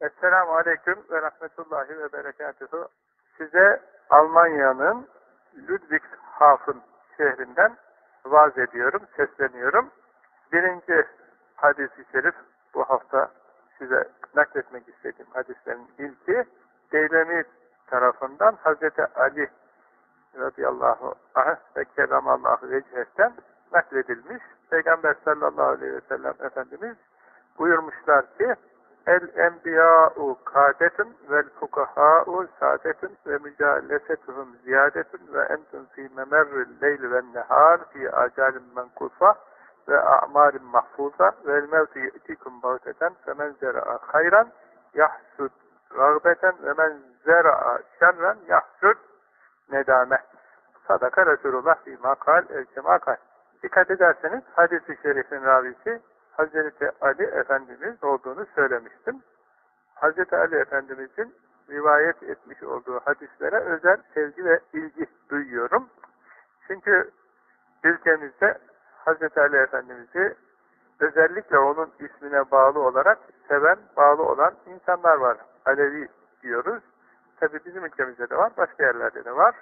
Esselamu Aleyküm ve Rahmetullahi ve Berekatuhu. Size Almanya'nın Ludwigshafen şehrinden vaaz ediyorum, sesleniyorum. Birinci hadis-i şerif bu hafta size nakletmek istediğim hadislerin ilki Deylemi tarafından Hazreti Ali radıyallahu anh ve kerramallahu vecihetten nakledilmiş. Peygamber sallallahu aleyhi ve sellem Efendimiz buyurmuşlar ki El enbiya'u kadetun vel fukaha'u saadetun ve mücalesetuhum ziyadetun ve entun fi memerril leyl ve nehar fi acalin menkufa ve a'malin mahfuza vel mevtu ye'tikum bağteten femen zera'a hayran yahsud rağbeten ve men zera'a şerren yahsud nedame. Sadaka Resulullah bir makal el kemakal. Dikkat ederseniz hadis-i şerifin ravisi Hazreti Ali Efendimiz olduğunu söylemiştim. Hazreti Ali Efendimizin rivayet etmiş olduğu hadislere özel sevgi ve ilgi duyuyorum. Çünkü ülkemizde Hazreti Ali Efendimiz'i özellikle onun ismine bağlı olarak seven, bağlı olan insanlar var. Alevi diyoruz. Tabi bizim ülkemizde de var, başka yerlerde de var.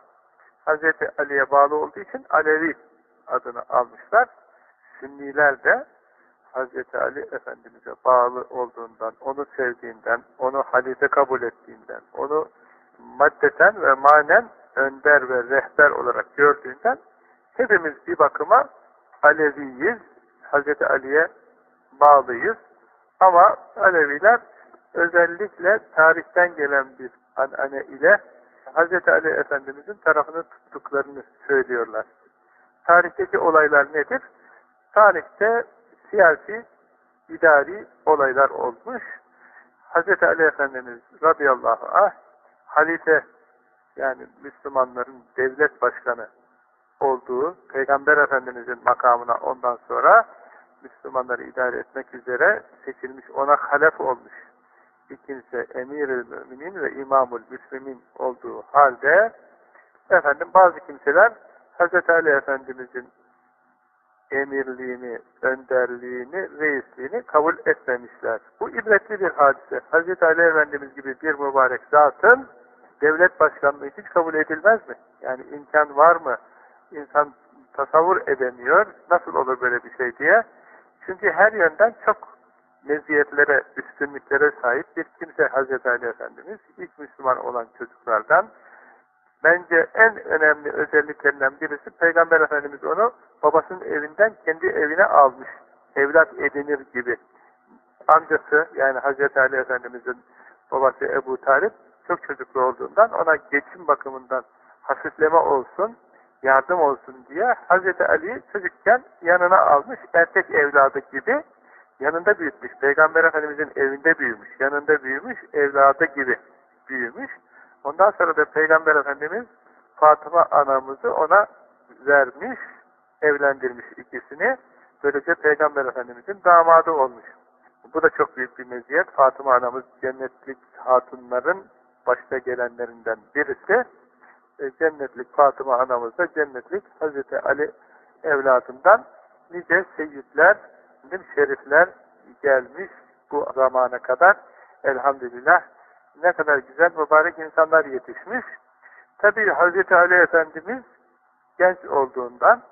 Hazreti Ali'ye bağlı olduğu için Alevi adını almışlar. Sünniler de Hazreti Ali Efendimiz'e bağlı olduğundan, onu sevdiğinden, onu halife kabul ettiğinden, onu maddeten ve manen önder ve rehber olarak gördüğünden hepimiz bir bakıma Aleviyiz, Hazreti Ali'ye bağlıyız. Ama Aleviler özellikle tarihten gelen bir anane ile Hazreti Ali Efendimiz'in tarafını tuttuklarını söylüyorlar. Tarihteki olaylar nedir? Tarihte siyasi, idari olaylar olmuş. Hz. Ali Efendimiz radıyallahu anh halife yani Müslümanların devlet başkanı olduğu Peygamber Efendimizin makamına ondan sonra Müslümanları idare etmek üzere seçilmiş, ona halef olmuş bir kimse emir-i müminin ve imamul müslimin olduğu halde efendim bazı kimseler Hz. Ali Efendimizin emirliğini, önderliğini, reisliğini kabul etmemişler. Bu ibretli bir hadise. Hz. Ali Efendimiz gibi bir mübarek zatın devlet başkanlığı hiç kabul edilmez mi? Yani imkan var mı? İnsan tasavvur edemiyor. Nasıl olur böyle bir şey diye. Çünkü her yönden çok meziyetlere, üstünlüklere sahip bir kimse Hazreti Ali Efendimiz. ilk Müslüman olan çocuklardan. Bence en önemli özelliklerinden birisi Peygamber Efendimiz onu babasının evinden kendi evine almış. Evlat edinir gibi. Amcası yani Hazreti Ali Efendimiz'in babası Ebu Talip çok çocuklu olduğundan ona geçim bakımından hafifleme olsun, yardım olsun diye Hazreti Ali'yi çocukken yanına almış erkek evladı gibi yanında büyütmüş. Peygamber Efendimiz'in evinde büyümüş, yanında büyümüş, evladı gibi büyümüş. Ondan sonra da Peygamber Efendimiz Fatıma anamızı ona vermiş, evlendirmiş ikisini. Böylece Peygamber Efendimiz'in damadı olmuş. Bu da çok büyük bir meziyet. Fatıma anamız cennetlik hatunların başta gelenlerinden birisi. E, cennetlik Fatıma anamız da cennetlik Hazreti Ali evladından nice seyyidler, şerifler gelmiş bu zamana kadar. Elhamdülillah ne kadar güzel mübarek insanlar yetişmiş. Tabi Hazreti Ali Efendimiz genç olduğundan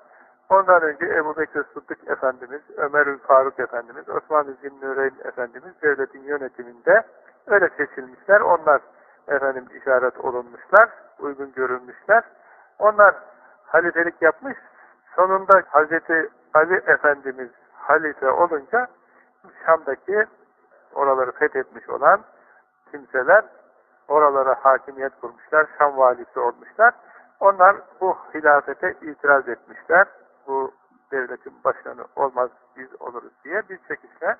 ondan önce Ebu Bekir Sıddık Efendimiz, Ömer Faruk Efendimiz, Osman-ı Zinnüreyn Efendimiz devletin yönetiminde öyle seçilmişler. Onlar efendim işaret olunmuşlar, uygun görülmüşler. Onlar halifelik yapmış. Sonunda Hazreti Ali Efendimiz halife olunca Şam'daki oraları fethetmiş olan kimseler oralara hakimiyet kurmuşlar, Şam valisi olmuşlar. Onlar bu hilafete itiraz etmişler. Bu devletin başkanı olmaz biz oluruz diye bir çekişme,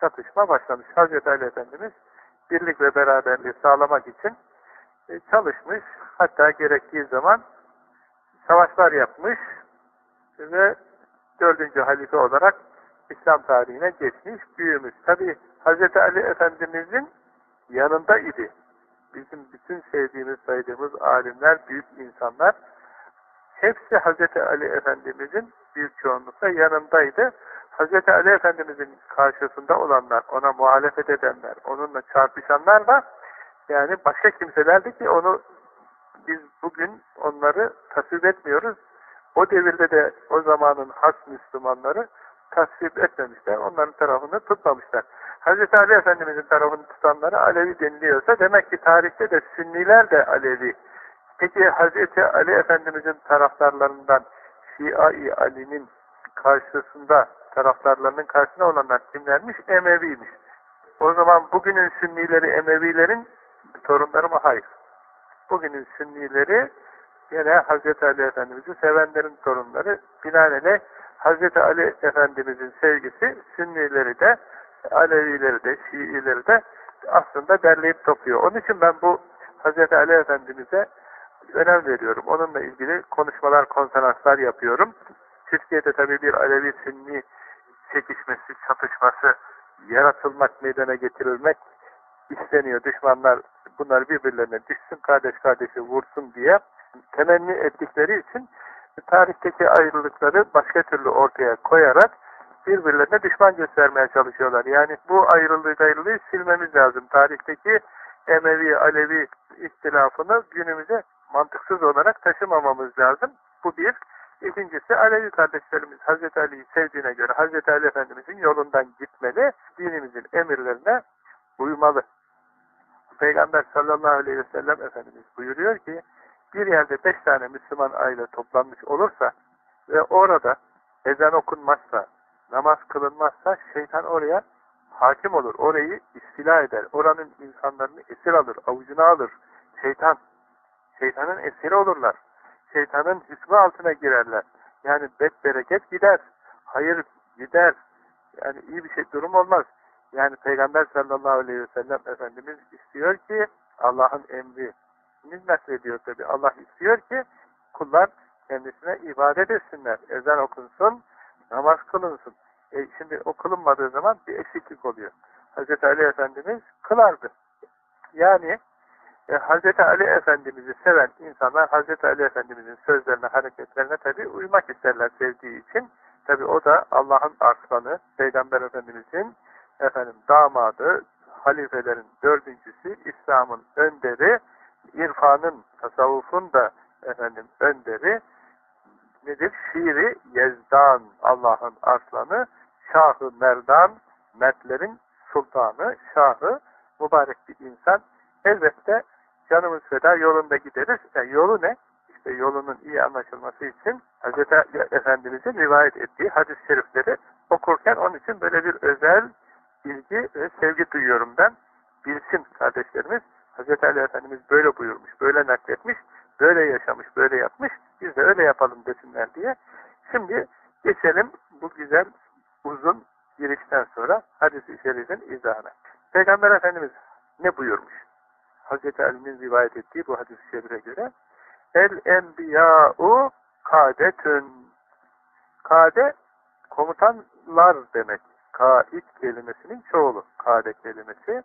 çatışma başlamış. Hazreti Ali Efendimiz birlik ve beraberliği sağlamak için e, çalışmış. Hatta gerektiği zaman savaşlar yapmış ve dördüncü halife olarak İslam tarihine geçmiş, büyümüş. Tabi Hz. Ali Efendimizin yanında idi. Bizim bütün sevdiğimiz, saydığımız alimler, büyük insanlar hepsi Hz. Ali Efendimizin büyük çoğunlukla yanındaydı. Hz. Ali Efendimizin karşısında olanlar, ona muhalefet edenler, onunla çarpışanlar da yani başka kimselerdi ki onu biz bugün onları tasvip etmiyoruz. O devirde de o zamanın has Müslümanları tasvip etmemişler. Onların tarafını tutmamışlar. Hz. Ali Efendimizin tarafını tutanlara Alevi deniliyorsa demek ki tarihte de Sünniler de Alevi. Peki Hz. Ali Efendimizin taraftarlarından Şia-i Ali'nin karşısında taraftarlarının karşısında olanlar kimlermiş? Emevi'ymiş. O zaman bugünün Sünnileri Emevilerin torunları mı? Hayır. Bugünün Sünnileri yine Hz. Ali Efendimiz'i sevenlerin torunları. Binaenaleyh Hz. Ali Efendimiz'in sevgisi Sünnileri de Alevileri de, Şiileri de aslında derleyip topluyor. Onun için ben bu Hz. Ali Efendimiz'e önem veriyorum. Onunla ilgili konuşmalar, konferanslar yapıyorum. Türkiye'de tabii bir Alevi Sünni çekişmesi, çatışması yaratılmak, meydana getirilmek isteniyor. Düşmanlar bunlar birbirlerine düşsün, kardeş kardeşi vursun diye temenni ettikleri için tarihteki ayrılıkları başka türlü ortaya koyarak birbirlerine düşman göstermeye çalışıyorlar. Yani bu ayrılığı ayrılığı silmemiz lazım. Tarihteki Emevi, Alevi ihtilafını günümüze mantıksız olarak taşımamamız lazım. Bu bir. İkincisi Alevi kardeşlerimiz Hazreti Ali'yi sevdiğine göre Hazreti Ali Efendimizin yolundan gitmeli, dinimizin emirlerine uymalı. Peygamber sallallahu aleyhi ve sellem Efendimiz buyuruyor ki bir yerde beş tane Müslüman aile toplanmış olursa ve orada ezan okunmazsa, namaz kılınmazsa şeytan oraya hakim olur. Orayı istila eder. Oranın insanlarını esir alır, avucuna alır. Şeytan. Şeytanın esiri olurlar. Şeytanın hükmü altına girerler. Yani bet bereket gider. Hayır gider. Yani iyi bir şey durum olmaz. Yani Peygamber sallallahu aleyhi ve sellem Efendimiz istiyor ki Allah'ın emri naklediyor tabi. Allah istiyor ki kullar kendisine ibadet etsinler. Ezan okunsun, namaz kılınsın. E şimdi o kılınmadığı zaman bir eksiklik oluyor. Hz. Ali Efendimiz kılardı. Yani e, Hz. Ali Efendimiz'i seven insanlar Hz. Ali Efendimiz'in sözlerine, hareketlerine tabi uymak isterler sevdiği için. Tabi o da Allah'ın arslanı, Peygamber Efendimiz'in efendim damadı, halifelerin dördüncüsü, İslam'ın önderi, irfanın, tasavvufun da efendim önderi nedir? Şiiri Yezdan Allah'ın arslanı, Şahı Merdan, Mertlerin sultanı, Şahı mübarek bir insan. Elbette canımız feda yolunda gideriz. Yani yolu ne? İşte yolunun iyi anlaşılması için Hz. Efendimiz'in rivayet ettiği hadis-i şerifleri okurken onun için böyle bir özel ilgi ve sevgi duyuyorum ben. Bilsin kardeşlerimiz. Hz. Ali Efendimiz böyle buyurmuş, böyle nakletmiş, böyle yaşamış, böyle yapmış. Biz de öyle yapalım desinler diye. Şimdi geçelim bu güzel uzun girişten sonra hadis-i şerifin izahına. Peygamber Efendimiz ne buyurmuş? Hz. Ali'nin rivayet ettiği bu hadis-i şerife göre El enbiya'u kadetün Kade komutanlar demek. Kaid kelimesinin çoğulu. Kade kelimesi.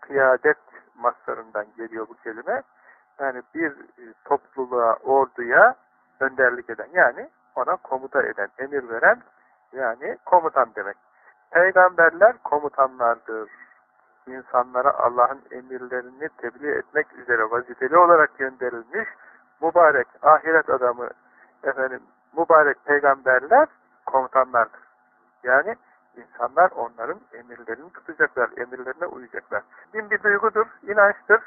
Kıyadet maslarından geliyor bu kelime. Yani bir e, topluluğa, orduya önderlik eden yani ona komuta eden, emir veren yani komutan demek. Peygamberler komutanlardır. İnsanlara Allah'ın emirlerini tebliğ etmek üzere vazifeli olarak gönderilmiş mübarek ahiret adamı efendim mübarek peygamberler komutanlardır. Yani insanlar onların emirlerini tutacaklar, emirlerine uyacaklar. Din bir duygudur, inançtır.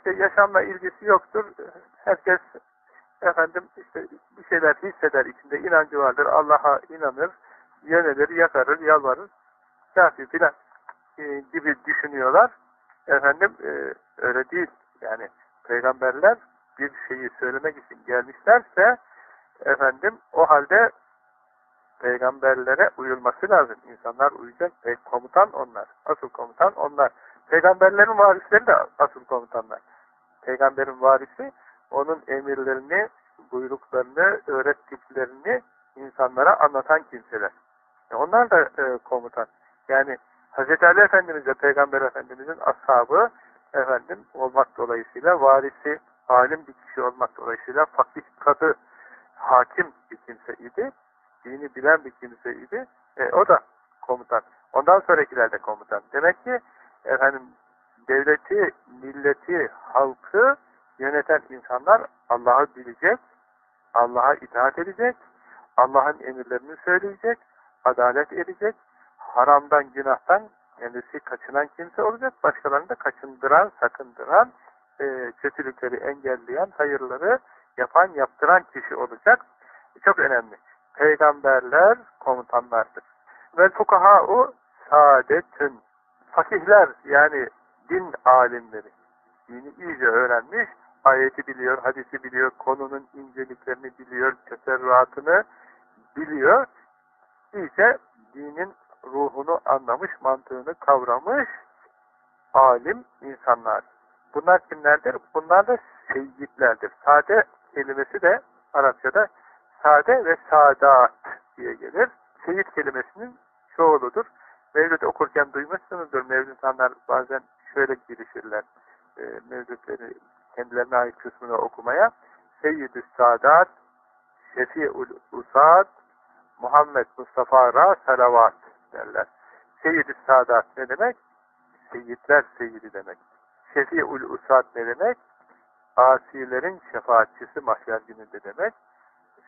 İşte yaşamla ilgisi yoktur. Herkes efendim işte bir şeyler hisseder içinde inancı vardır. Allah'a inanır, yönelir, yakarır, yalvarır. Kafi filan e, gibi düşünüyorlar. Efendim e, öyle değil. Yani peygamberler bir şeyi söylemek için gelmişlerse efendim o halde peygamberlere uyulması lazım. İnsanlar uyacak. ve komutan onlar. Asıl komutan onlar. Peygamberlerin varisleri de asıl komutanlar. Peygamberin varisi onun emirlerini, buyruklarını, öğrettiklerini insanlara anlatan kimseler. E onlar da e, komutan. Yani Hz. Ali Efendimiz de Peygamber Efendimizin ashabı efendim olmak dolayısıyla varisi, alim bir kişi olmak dolayısıyla fakih katı hakim bir kimse idi dini bilen bir kimseydi. E, o da komutan. Ondan sonrakiler de komutan. Demek ki efendim devleti, milleti, halkı yöneten insanlar Allah'ı bilecek, Allah'a itaat edecek, Allah'ın emirlerini söyleyecek, adalet edecek, haramdan, günahtan kendisi kaçınan kimse olacak, başkalarını da kaçındıran, sakındıran, e, kötülükleri engelleyen, hayırları yapan, yaptıran kişi olacak. Çok önemli. Peygamberler komutanlardır. Ve o saadetün. Fakihler yani din alimleri. Dini iyice öğrenmiş, ayeti biliyor, hadisi biliyor, konunun inceliklerini biliyor, teferruatını biliyor. İyice dinin ruhunu anlamış, mantığını kavramış alim insanlar. Bunlar kimlerdir? Bunlar da seyyidlerdir. Sade kelimesi de Arapçada sade ve sadat diye gelir. Seyyid kelimesinin çoğuludur. Mevlüt okurken duymuşsunuzdur. Mevlütanlar bazen şöyle girişirler. E, mevlütleri kendilerine ait kısmını okumaya. Seyyid-i Sadat, Şefi'ul Usad, Muhammed Mustafa Ra Salavat derler. Seyyid-i Sadat ne demek? Seyyidler seyyidi demek. Şefi'ul Usad ne demek? Asilerin şefaatçisi mahşer gününde demek.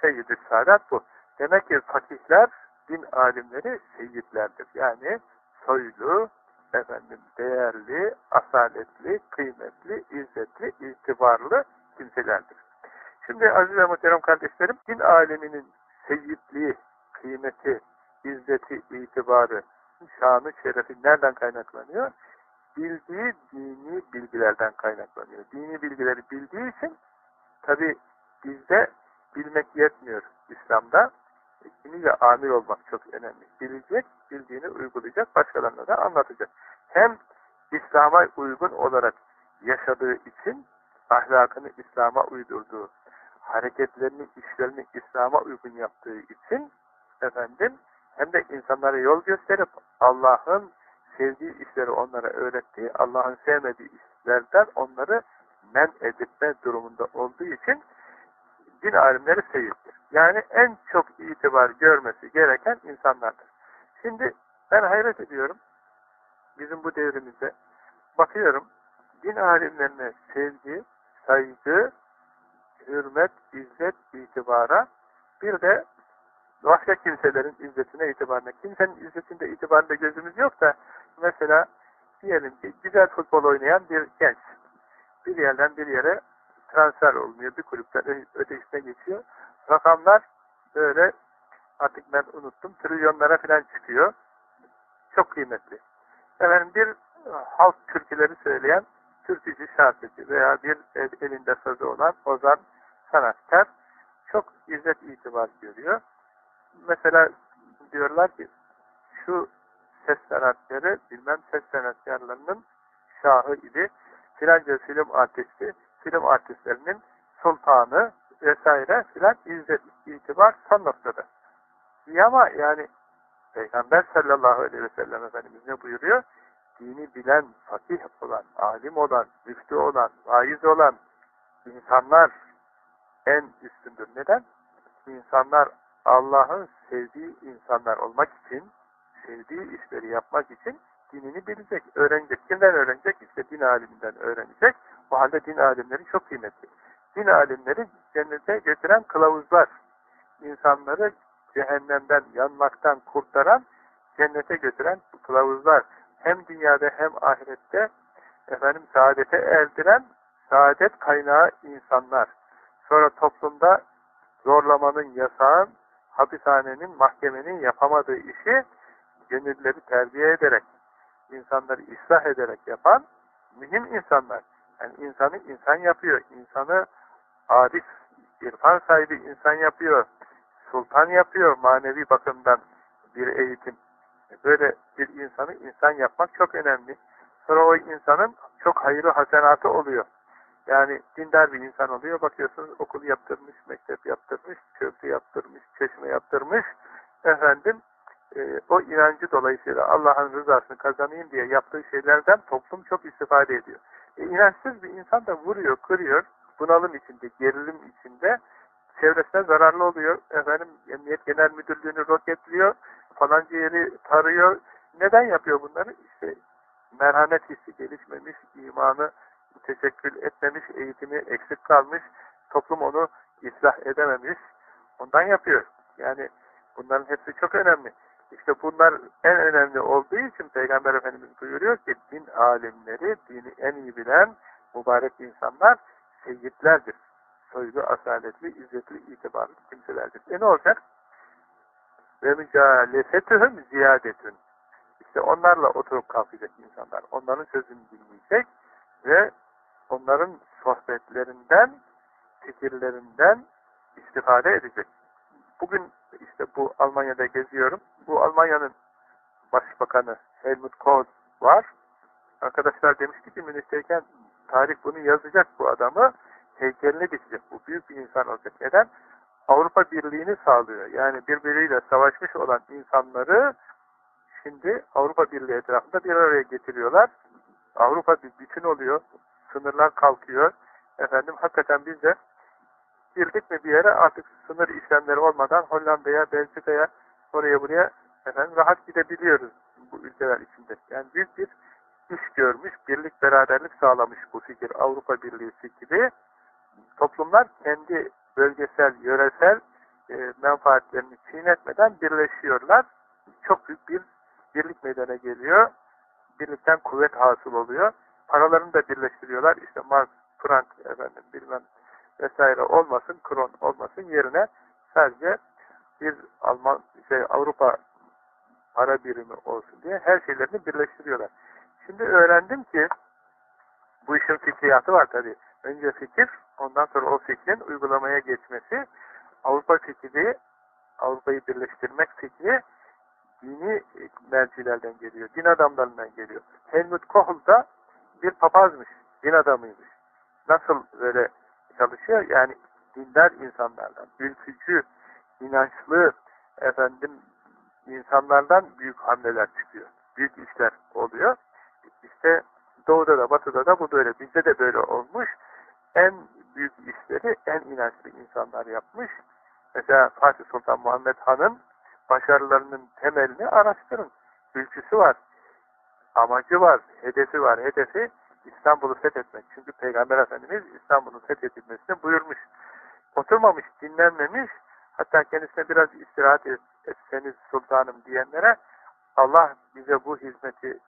Seyyid-i Sadat bu. Demek ki fakihler, din alimleri seyyidlerdir. Yani soylu, efendim değerli, asaletli, kıymetli, izzetli, itibarlı kimselerdir. Şimdi aziz ve muhterem kardeşlerim, din aleminin seyyidliği, kıymeti, izzeti, itibarı, şanı, şerefi nereden kaynaklanıyor? Bildiği dini bilgilerden kaynaklanıyor. Dini bilgileri bildiği için tabi bizde bilmek yetmiyor İslam'da. Diniyle amir olmak çok önemli. Bilecek, bildiğini uygulayacak, başkalarına da anlatacak. Hem İslam'a uygun olarak yaşadığı için ahlakını İslam'a uydurduğu, hareketlerini, işlerini İslam'a uygun yaptığı için efendim hem de insanlara yol gösterip Allah'ın sevdiği işleri onlara öğrettiği, Allah'ın sevmediği işlerden onları men edilme durumunda olduğu için din alimleri seyirdir. Yani en çok itibar görmesi gereken insanlardır. Şimdi ben hayret ediyorum. Bizim bu devrimizde bakıyorum din alimlerine sevgi, saygı, hürmet, izzet, itibara bir de başka kimselerin izzetine, itibarına. Kimsenin izzetinde, itibarında gözümüz yok da mesela diyelim ki güzel futbol oynayan bir genç bir yerden bir yere transfer olmuyor. Bir kulüpten ötekisine geçiyor. Rakamlar böyle artık ben unuttum. Trilyonlara falan çıkıyor. Çok kıymetli. Efendim bir halk türküleri söyleyen türkücü şarkıcı veya bir elinde sözü olan ozan sanatkar çok izzet itibar görüyor. Mesela diyorlar ki şu ses sanatları bilmem ses sanatkarlarının şahı idi. Filanca film artisti, film artistlerinin sultanı vesaire filan izzet itibar son noktada. Ama yani Peygamber sallallahu aleyhi ve sellem Efendimiz ne buyuruyor? Dini bilen, fakih olan, alim olan, müftü olan, vaiz olan insanlar en üstündür. Neden? İnsanlar Allah'ın sevdiği insanlar olmak için, sevdiği işleri yapmak için dinini bilecek, öğrenecek. Kimden öğrenecek? İşte din aliminden öğrenecek. Bu halde din alimleri çok kıymetli. Din alimleri cennete götüren kılavuzlar. İnsanları cehennemden, yanmaktan kurtaran, cennete götüren kılavuzlar. Hem dünyada hem ahirette efendim saadete erdiren saadet kaynağı insanlar. Sonra toplumda zorlamanın, yasağın, hapishanenin, mahkemenin yapamadığı işi gönülleri terbiye ederek, insanları ıslah ederek yapan mühim insanlar. Yani insanı insan yapıyor, insanı arif, irfan sahibi insan yapıyor, sultan yapıyor manevi bakımdan bir eğitim. Böyle bir insanı insan yapmak çok önemli. Sonra o insanın çok hayırlı hasenatı oluyor. Yani dindar bir insan oluyor. Bakıyorsunuz okul yaptırmış, mektep yaptırmış, köprü yaptırmış, çeşme yaptırmış. Efendim e, o inancı dolayısıyla Allah'ın rızasını kazanayım diye yaptığı şeylerden toplum çok istifade ediyor. E, inançsız bir insan da vuruyor, kırıyor, bunalım içinde, gerilim içinde çevresine zararlı oluyor. Efendim Emniyet Genel Müdürlüğü'nü roketliyor. Falanca yeri tarıyor. Neden yapıyor bunları? İşte merhamet hissi gelişmemiş, imanı teşekkül etmemiş, eğitimi eksik kalmış, toplum onu ıslah edememiş. Ondan yapıyor. Yani bunların hepsi çok önemli. İşte bunlar en önemli olduğu için Peygamber Efendimiz buyuruyor ki din alimleri, dini en iyi bilen mübarek insanlar seyyidlerdir. Soylu, asaletli, izzetli, itibarlı kimselerdir. E ne olacak? Ve mücalesetühüm ziyadetün. İşte onlarla oturup kalkacak insanlar. Onların sözünü dinleyecek ve onların sohbetlerinden, fikirlerinden istifade edecek. Bugün işte bu Almanya'da geziyorum. Bu Almanya'nın başbakanı Helmut Kohl var. Arkadaşlar demişti ki Münih'teyken tarih bunu yazacak bu adamı. Heykelini dikecek. Bu büyük bir insan olacak. Neden? Avrupa Birliği'ni sağlıyor. Yani birbiriyle savaşmış olan insanları şimdi Avrupa Birliği etrafında bir araya getiriyorlar. Avrupa bir bütün oluyor. Sınırlar kalkıyor. Efendim hakikaten biz de girdik mi bir yere artık sınır işlemleri olmadan Hollanda'ya, Belçika'ya, oraya buraya efendim rahat gidebiliyoruz bu ülkeler içinde. Yani büyük bir iş görmüş, birlik beraberlik sağlamış bu fikir. Avrupa Birliği fikri. Toplumlar kendi bölgesel, yöresel e, menfaatlerini çiğnetmeden birleşiyorlar. Çok büyük bir birlik meydana geliyor. Birlikten kuvvet hasıl oluyor. Paralarını da birleştiriyorlar. İşte Mark, Frank, efendim bilmem vesaire olmasın, kron olmasın yerine sadece bir Alman, şey, Avrupa para birimi olsun diye her şeylerini birleştiriyorlar. Şimdi öğrendim ki bu işin fikriyatı var tabi. Önce fikir, ondan sonra o fikrin uygulamaya geçmesi, Avrupa fikri, Avrupa'yı birleştirmek fikri dini mercilerden geliyor, din adamlarından geliyor. Helmut Kohl da bir papazmış, din adamıymış. Nasıl böyle çalışıyor? Yani dindar insanlardan, ülkücü, inançlı, efendim, insanlardan büyük hamleler çıkıyor. Büyük işler oluyor. İşte doğuda da batıda da bu böyle. Bizde de böyle olmuş. En büyük işleri en inançlı insanlar yapmış. Mesela Fatih Sultan Muhammed Han'ın başarılarının temelini araştırın. Ülküsü var. Amacı var. Hedefi var. Hedefi İstanbul'u fethetmek. Çünkü Peygamber Efendimiz İstanbul'un fethedilmesini buyurmuş. Oturmamış, dinlenmemiş. Hatta kendisine biraz istirahat etseniz sultanım diyenlere Allah bize bu hizmeti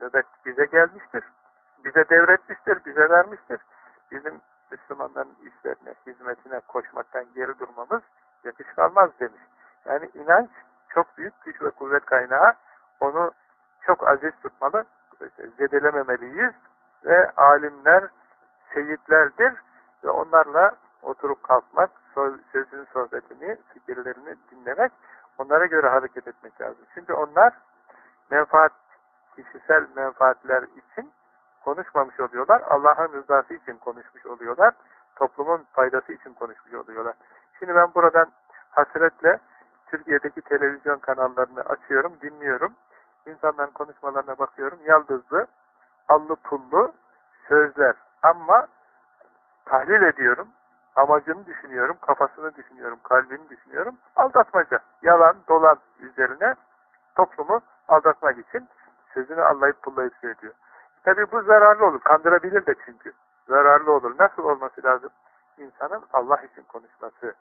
nöbet bize gelmiştir. Bize devretmiştir, bize vermiştir. Bizim Müslümanların işlerine, hizmetine koşmaktan geri durmamız almaz demiş. Yani inanç çok büyük güç ve kuvvet kaynağı. Onu çok aziz tutmalı, zedelememeliyiz ve alimler seyitlerdir ve onlarla oturup kalkmak, sözünün sohbetini, fikirlerini dinlemek, onlara göre hareket etmek lazım. Çünkü onlar menfaat, kişisel menfaatler için konuşmamış oluyorlar. Allah'ın rızası için konuşmuş oluyorlar. Toplumun faydası için konuşmuş oluyorlar. Şimdi ben buradan hasretle Türkiye'deki televizyon kanallarını açıyorum, dinliyorum. İnsanların konuşmalarına bakıyorum. Yaldızlı, allı pullu sözler. Ama tahlil ediyorum. Amacını düşünüyorum, kafasını düşünüyorum, kalbini düşünüyorum. Aldatmaca, yalan, dolan üzerine toplumu aldatmak için sözünü allayıp pullayıp söylüyor. Tabi bu zararlı olur. Kandırabilir de çünkü. Zararlı olur. Nasıl olması lazım? İnsanın Allah için konuşması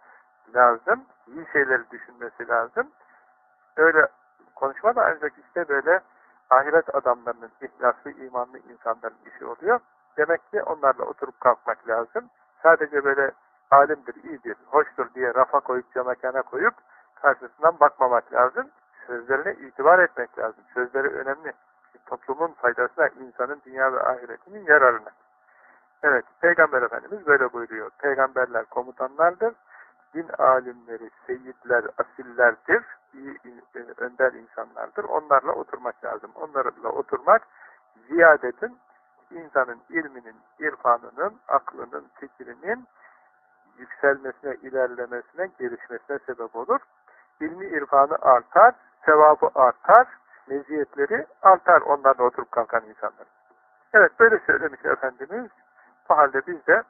lazım. İyi şeyleri düşünmesi lazım. Öyle konuşma da ancak işte böyle ahiret adamlarının, ihlaslı, imanlı insanların işi oluyor. Demek ki onlarla oturup kalkmak lazım. Sadece böyle alimdir, iyidir, hoştur diye rafa koyup camekana koyup karşısından bakmamak lazım. Sözlerine itibar etmek lazım. Sözleri önemli. Toplumun faydasına, insanın dünya ve ahiretinin yararına. Evet, Peygamber Efendimiz böyle buyuruyor. Peygamberler komutanlardır. Din alimleri, seyitler, asillerdir. iyi önder insanlardır. Onlarla oturmak lazım. Onlarla oturmak ziyadetin insanın ilminin, irfanının, aklının, fikrinin yükselmesine, ilerlemesine, gelişmesine sebep olur. İlmi irfanı artar, sevabı artar, meziyetleri artar onlarla oturup kalkan insanlar. Evet böyle söylemiş Efendimiz. Bu halde biz de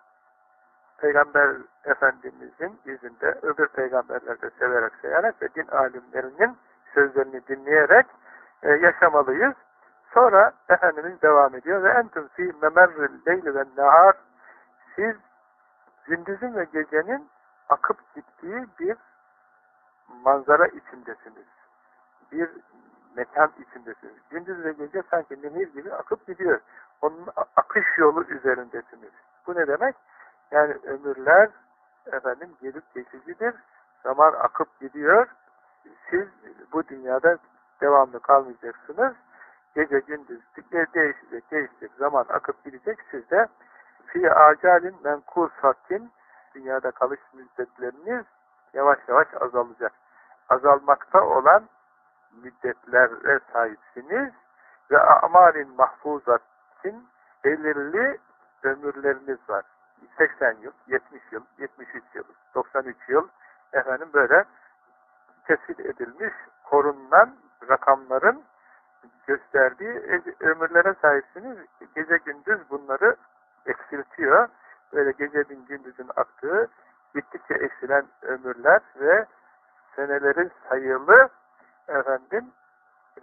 Peygamber Efendimizin izinde öbür peygamberleri de severek severek ve din alimlerinin sözlerini dinleyerek e, yaşamalıyız. Sonra Efendimiz devam ediyor ve entüm fi memerril leyli ve nehar siz gündüzün ve gecenin akıp gittiği bir manzara içindesiniz. Bir mekan içindesiniz. Gündüz ve gece sanki nehir gibi akıp gidiyor. Onun akış yolu üzerindesiniz. Bu ne demek? Yani ömürler efendim gelip geçicidir. Zaman akıp gidiyor. Siz bu dünyada devamlı kalmayacaksınız. Gece gündüz değişecek, değişecek. Zaman akıp gidecek. Siz de fi acalin menkusatin dünyada kalış müddetleriniz yavaş yavaş azalacak. Azalmakta olan müddetlere sahipsiniz ve amalin mahfuzatin belirli ömürleriniz var. 80 yıl, 70 yıl, 73 yıl, 93 yıl efendim böyle tespit edilmiş, korunan rakamların gösterdiği ömürlere sahipsiniz. Gece gündüz bunları eksiltiyor. Böyle gecenin gündüzün aktığı, gittikçe eksilen ömürler ve seneleri sayılı efendim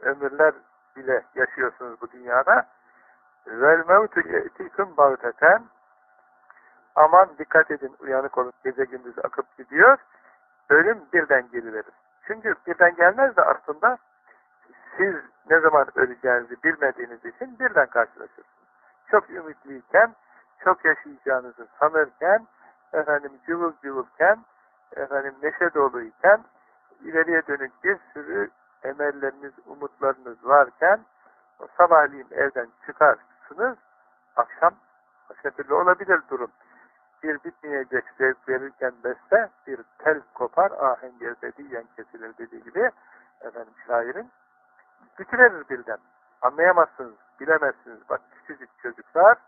ömürler bile yaşıyorsunuz bu dünyada. Vel mevtu ye'tikum Aman dikkat edin uyanık olun gece gündüz akıp gidiyor. Ölüm birden geliverir. Çünkü birden gelmez de aslında siz ne zaman öleceğinizi bilmediğiniz için birden karşılaşırsınız. Çok ümitliyken, çok yaşayacağınızı sanırken, efendim cıvıl cıvılken, efendim neşe doluyken, ileriye dönük bir sürü emelleriniz, umutlarınız varken, sabahleyin evden çıkarsınız, akşam başka türlü olabilir durum bir bitmeyecek zevk verirken beste bir tel kopar ahenk ebediyen kesilir dediği gibi efendim şairin bitirir birden. Anlayamazsınız, bilemezsiniz. Bak küçücük çocuklar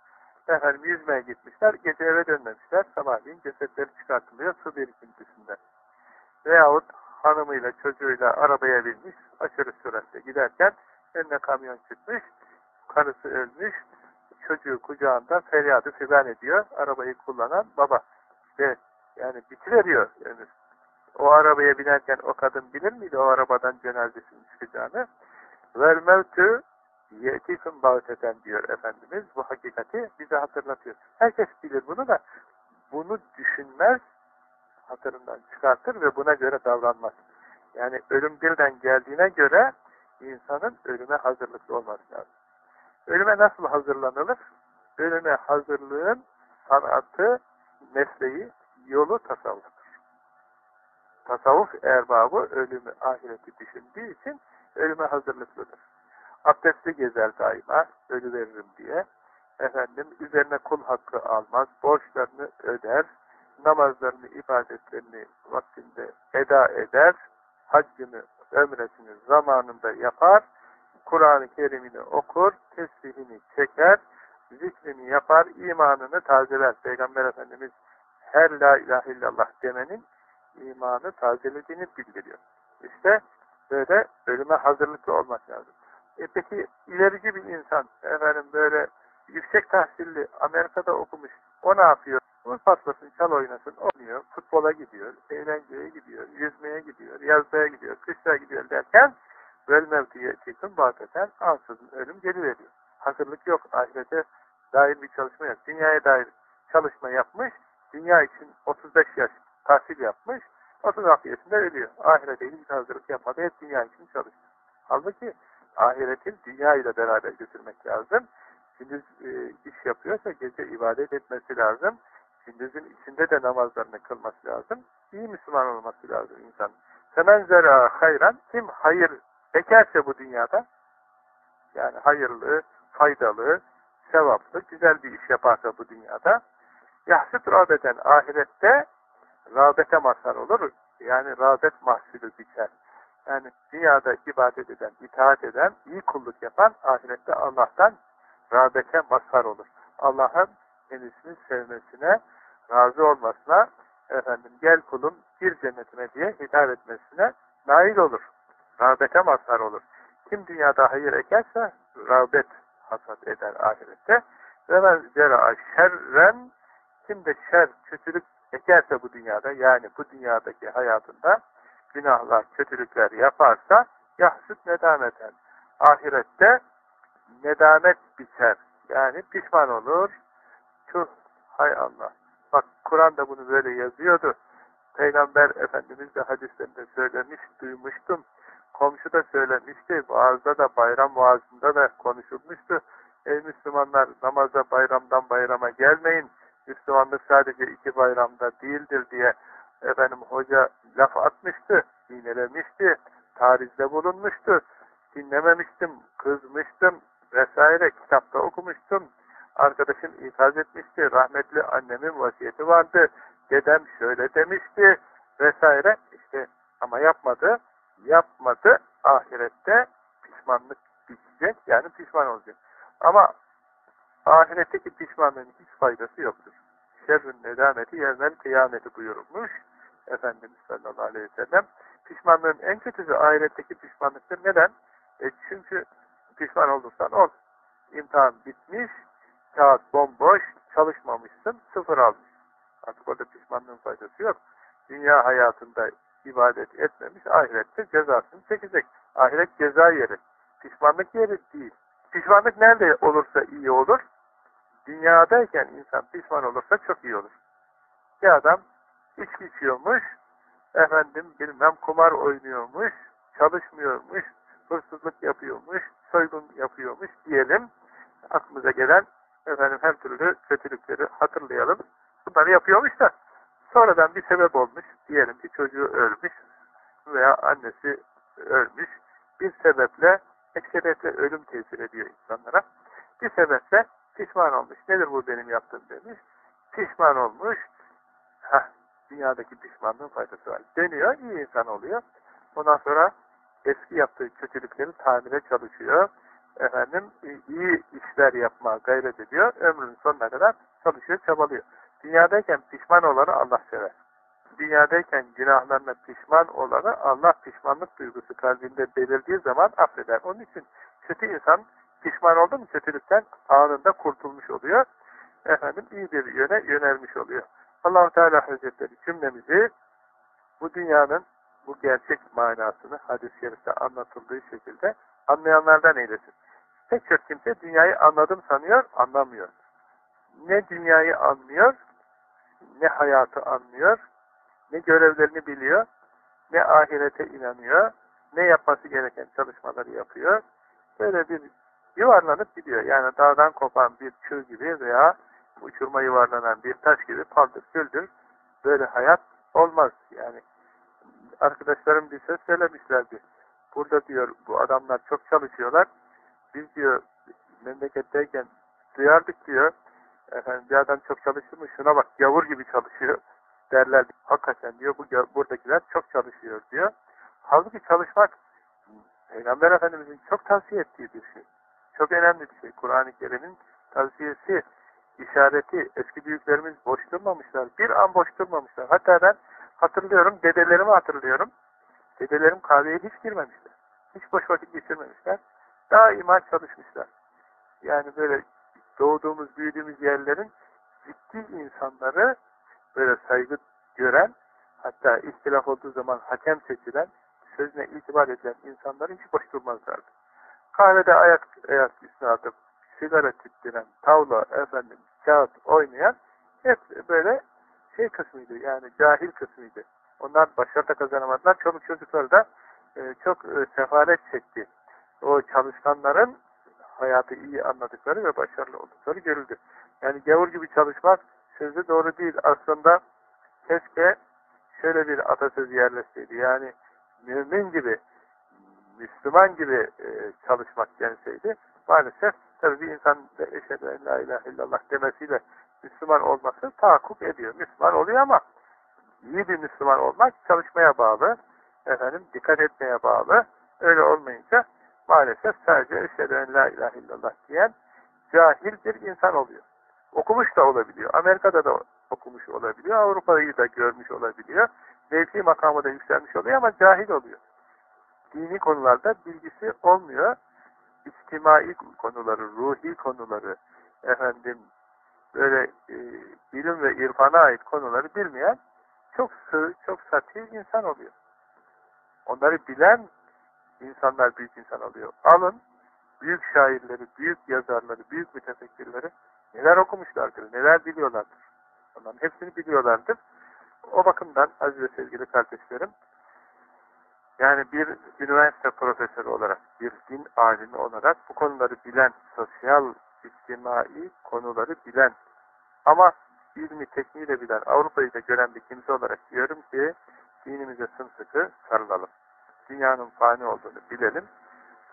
efendim yüzmeye gitmişler, gece eve dönmemişler. Sabahleyin cesetleri çıkartılıyor su birikintisinden. Veyahut hanımıyla çocuğuyla arabaya binmiş, aşırı süratle giderken önüne kamyon çıkmış, karısı ölmüş, çocuğu kucağında feryadı figan ediyor. Arabayı kullanan baba. İşte yani bitiremiyor ömür. O arabaya binerken o kadın bilir miydi o arabadan cenazesinin çıkacağını? Vel mevtü yetikun bağteten diyor Efendimiz. Bu hakikati bize hatırlatıyor. Herkes bilir bunu da bunu düşünmez, hatırından çıkartır ve buna göre davranmaz. Yani ölüm birden geldiğine göre insanın ölüme hazırlıklı olması lazım. Ölüme nasıl hazırlanılır? Ölüme hazırlığın sanatı, mesleği, yolu tasavvuftur. Tasavvuf erbabı ölümü, ahireti düşündüğü için ölüme hazırlıklıdır. Abdestli gezer daima, ölü veririm diye. Efendim, üzerine kul hakkı almaz, borçlarını öder, namazlarını, ibadetlerini vaktinde eda eder, haccını, ömresini zamanında yapar, Kur'an-ı Kerim'ini okur, tesbihini çeker, zikrini yapar, imanını tazeler. Peygamber Efendimiz her la ilahe illallah demenin imanı tazelediğini bildiriyor. İşte böyle ölüme hazırlıklı olmak lazım. E peki ilerici bir insan, efendim böyle yüksek tahsilli, Amerika'da okumuş, o ne yapıyor? O patlasın, çal oynasın, oynuyor, futbola gidiyor, eğlenceye gidiyor, yüzmeye gidiyor, yazmaya gidiyor, kışla gidiyor derken vel mevtiye çıkın baketen ansızın ölüm geliveriyor. Hazırlık yok. Ahirete dair bir çalışma yok. Dünyaya dair çalışma yapmış. Dünya için 35 yaş tahsil yapmış. 36 yaşında ölüyor. Ahirete hiç hazırlık yapmadı. Hep dünya için çalıştı. Halbuki ahiretin dünya ile beraber götürmek lazım. Gündüz e, iş yapıyorsa gece ibadet etmesi lazım. Gündüzün içinde de namazlarını kılması lazım. İyi Müslüman olması lazım insan. Semen zera hayran kim hayır ekerse bu dünyada yani hayırlı, faydalı, sevaplı, güzel bir iş yaparsa bu dünyada yahsıt rağbeten ahirette rağbete mazhar olur. Yani rağbet mahsulü biçer. Yani dünyada ibadet eden, itaat eden, iyi kulluk yapan ahirette Allah'tan rağbete mazhar olur. Allah'ın kendisini sevmesine, razı olmasına, efendim gel kulum bir cennetime diye hitap etmesine nail olur. Rağbete mazhar olur. Kim dünyada hayır ekerse rağbet hasat eder ahirette. Ve men zera şerren kimde şer, kötülük ekerse bu dünyada, yani bu dünyadaki hayatında günahlar, kötülükler yaparsa yahsut nedameten. Ahirette nedamet biter. Yani pişman olur. Tüh, hay Allah. Bak Kur'an da bunu böyle yazıyordu. Peygamber Efendimiz de hadislerinde söylemiş, duymuştum. Komşu da söylemişti. Vaazda da, bayram vaazında da konuşulmuştu. Ey Müslümanlar namaza bayramdan bayrama gelmeyin. Müslümanlık sadece iki bayramda değildir diye efendim hoca laf atmıştı, iğnelemişti, tarizde bulunmuştu. Dinlememiştim, kızmıştım vesaire kitapta okumuştum. Arkadaşım ikaz etmişti, rahmetli annemin vasiyeti vardı, dedem şöyle demişti vesaire. İşte ama yapmadı, yapmadı ahirette pişmanlık bitecek yani pişman olacak. Ama ahiretteki pişmanlığın hiç faydası yoktur. Şerrün nedameti yerden kıyameti buyurulmuş. Efendimiz sallallahu aleyhi ve sellem. Pişmanlığın en kötüsü ahiretteki pişmanlıktır. Neden? E çünkü pişman olursan ol. İmtihan bitmiş, kağıt bomboş, çalışmamışsın, sıfır almış. Artık orada pişmanlığın faydası yok. Dünya hayatında ibadet etmemiş, ahirette cezasını çekecek. Ahiret ceza yeri. Pişmanlık yeri değil. Pişmanlık nerede olursa iyi olur? Dünyadayken insan pişman olursa çok iyi olur. Bir adam içki içiyormuş, efendim bilmem kumar oynuyormuş, çalışmıyormuş, hırsızlık yapıyormuş, soygun yapıyormuş diyelim. Aklımıza gelen efendim her türlü kötülükleri hatırlayalım. Bunları yapıyormuş da sonradan bir sebep olmuş. Diyelim ki çocuğu ölmüş veya annesi ölmüş. Bir sebeple ekseriyetle ölüm tesir ediyor insanlara. Bir sebeple pişman olmuş. Nedir bu benim yaptığım demiş. Pişman olmuş. Heh, dünyadaki pişmanlığın faydası var. Dönüyor, iyi insan oluyor. Ondan sonra eski yaptığı kötülükleri tamire çalışıyor. Efendim, iyi işler yapmaya gayret ediyor. Ömrünün sonuna kadar çalışıyor, çabalıyor. Dünyadayken pişman olanı Allah sever. Dünyadayken günahlarına pişman olanı Allah pişmanlık duygusu kalbinde belirdiği zaman affeder. Onun için kötü insan pişman oldu mu kötülükten anında kurtulmuş oluyor. Efendim iyi bir yöne yönelmiş oluyor allah Teala Hazretleri cümlemizi bu dünyanın bu gerçek manasını hadis-i şerifte anlatıldığı şekilde anlayanlardan eylesin. Pek çok kimse dünyayı anladım sanıyor, anlamıyor. Ne dünyayı anlıyor, ne hayatı anlıyor, ne görevlerini biliyor, ne ahirete inanıyor, ne yapması gereken çalışmaları yapıyor. Böyle bir yuvarlanıp gidiyor. Yani dağdan kopan bir çığ gibi veya uçurma yuvarlanan bir taş gibi paldır küldür. Böyle hayat olmaz yani. Arkadaşlarım bir söz söylemişlerdi. Burada diyor bu adamlar çok çalışıyorlar. Biz diyor memleketteyken duyardık diyor. Efendim bir adam çok çalıştı mı şuna bak yavur gibi çalışıyor derler. Hakikaten diyor bu buradakiler çok çalışıyor diyor. Halbuki çalışmak Peygamber Efendimizin çok tavsiye ettiği bir şey. Çok önemli bir şey. Kur'an-ı Kerim'in tavsiyesi işareti eski büyüklerimiz boş durmamışlar. Bir an boş durmamışlar. Hatta ben hatırlıyorum, dedelerimi hatırlıyorum. Dedelerim kahveye hiç girmemişler. Hiç boş vakit geçirmemişler. Daima çalışmışlar. Yani böyle doğduğumuz, büyüdüğümüz yerlerin ciddi insanları böyle saygı gören, hatta ihtilaf olduğu zaman hakem seçilen, sözüne itibar edilen insanların hiç boş durmazlardı. Kahvede ayak, ayak üstüne sigara tüttüren, tavla, efendim, kağıt oynayan hep böyle şey kısmıydı yani cahil kısmıydı. Onlar başarı da kazanamadılar. Çoluk çocukları da e, çok e, sefalet çekti. O çalışkanların hayatı iyi anladıkları ve başarılı oldukları görüldü. Yani gavur gibi çalışmak sözü doğru değil. Aslında keşke şöyle bir atasözü yerleşseydi. Yani mümin gibi, Müslüman gibi e, çalışmak gelseydi maalesef Tabi bir insan eşhedü en la ilahe illallah demesiyle Müslüman olması tahakkuk ediyor. Müslüman oluyor ama iyi bir Müslüman olmak çalışmaya bağlı, efendim dikkat etmeye bağlı. Öyle olmayınca maalesef sadece eşhedü en la ilahe illallah diyen cahil bir insan oluyor. Okumuş da olabiliyor. Amerika'da da okumuş olabiliyor. Avrupa'yı da görmüş olabiliyor. Mevki makamı da yükselmiş oluyor ama cahil oluyor. Dini konularda bilgisi olmuyor içtimai konuları, ruhi konuları, efendim böyle e, ilim ve irfana ait konuları bilmeyen çok sığ, çok sati insan oluyor. Onları bilen insanlar büyük insan oluyor. Alın büyük şairleri, büyük yazarları, büyük mütefekkirleri neler okumuşlardır, neler biliyorlardır. Onların hepsini biliyorlardır. O bakımdan aziz ve sevgili kardeşlerim, yani bir üniversite profesörü olarak, bir din alimi olarak bu konuları bilen, sosyal, içtimai konuları bilen ama ilmi tekniği de bilen, Avrupa'yı da gören bir kimse olarak diyorum ki dinimize sımsıkı sarılalım. Dünyanın fani olduğunu bilelim.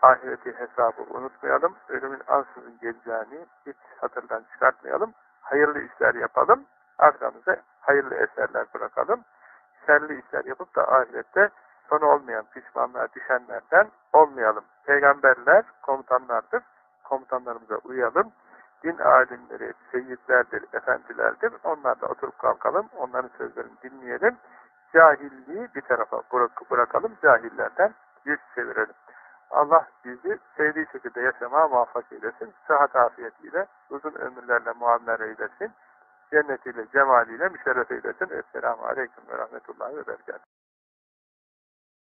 Ahireti hesabı unutmayalım. Ölümün ansızın geleceğini hiç hatırdan çıkartmayalım. Hayırlı işler yapalım. Arkamıza hayırlı eserler bırakalım. Şerli işler yapıp da ahirette sonu olmayan pişmanlığa düşenlerden olmayalım. Peygamberler komutanlardır. Komutanlarımıza uyalım. Din alimleri seyyidlerdir, efendilerdir. Onlarla oturup kalkalım. Onların sözlerini dinleyelim. Cahilliği bir tarafa bırakalım. Cahillerden yüz çevirelim. Allah bizi sevdiği şekilde yaşamaya muvaffak eylesin. Sıhhat afiyetiyle, uzun ömürlerle muamele eylesin. Cennetiyle, cemaliyle müşerref eylesin. Esselamu Aleyküm ve Rahmetullahi ve Berekatuhu.